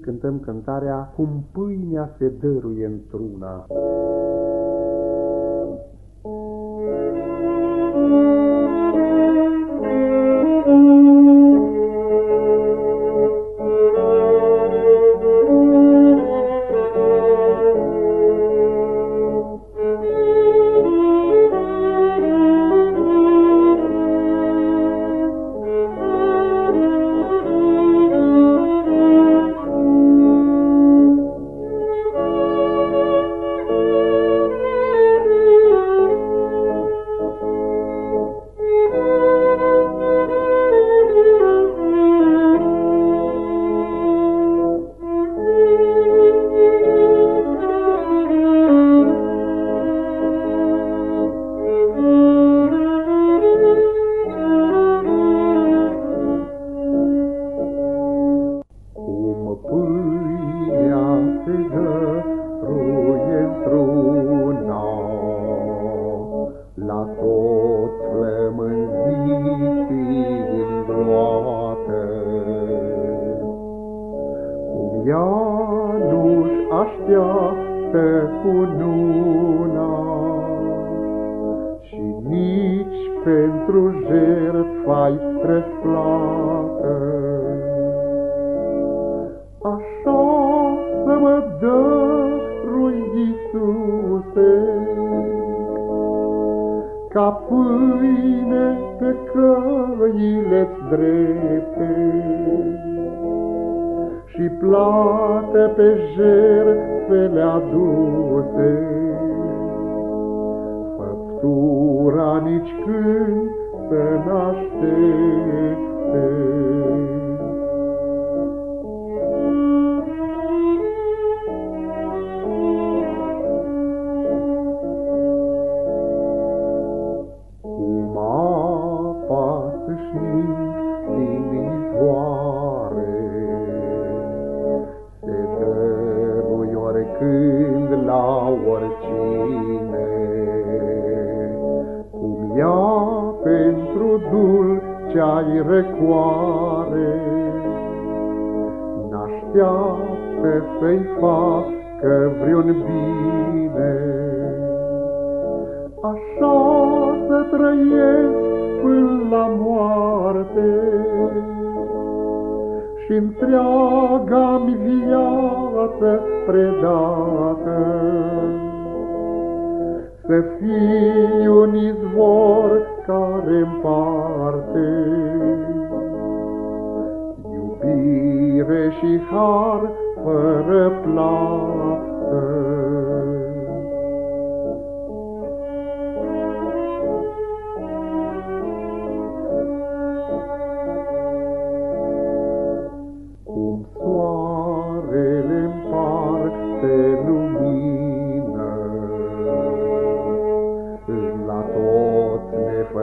cântăm cântarea Cum pâinea se dăruie într-una. Ea nu-și așteaptă cu nuna Și nici pentru jertfa-i răsplată. Așa să mă dărui, Iisuse, ca pâine pe căile-ți drepte și plată pe jertfele aduse. Făptura nici când să naștepte. Când la oricine. Cum ea pentru dulcea-i răcoare, N-așteaptă să-i facă vreun bine. Așa să trăiesc până la moarte, și întreaga-mi viață predată. Să fii un izvor care împarte iubire și har fără plată.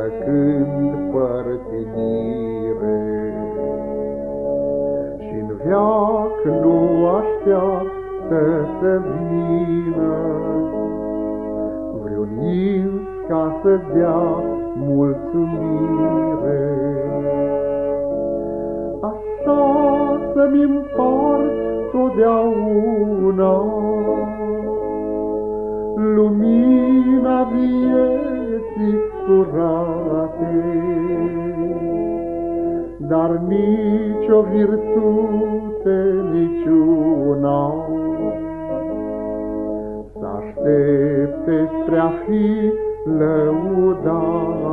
Făcând părtinire. Și-n veac nu așteaptă să vină vreun ins ca să dea mulțumire. Așa să-mi împart totdeauna lumina vieții curate, dar nici o virtute niciuna să aștepte spre a fi lăudate.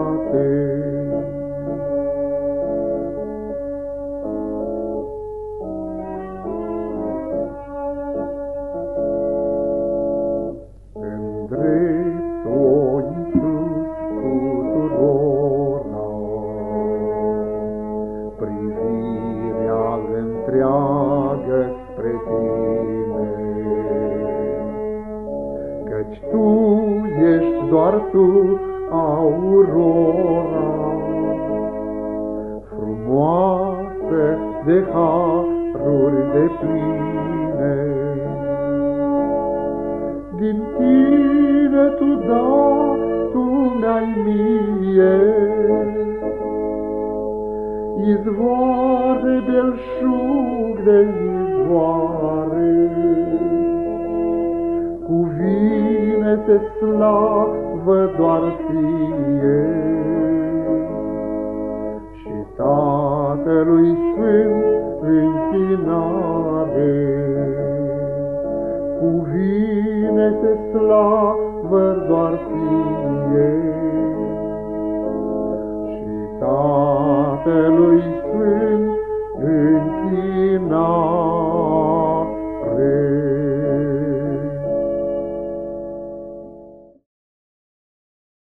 Căci tu ești doar tu, aurora, frumoasă de haruri de pline. Din tine tu da, tu mi-ai mie, izvoare belșug de izvoare, Cuvine-te slavă doar ție și Tatălui Sfânt închinare. Cuvine-te slavă doar ție și Tatălui